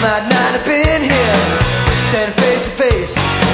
might not have been here. standing face to face.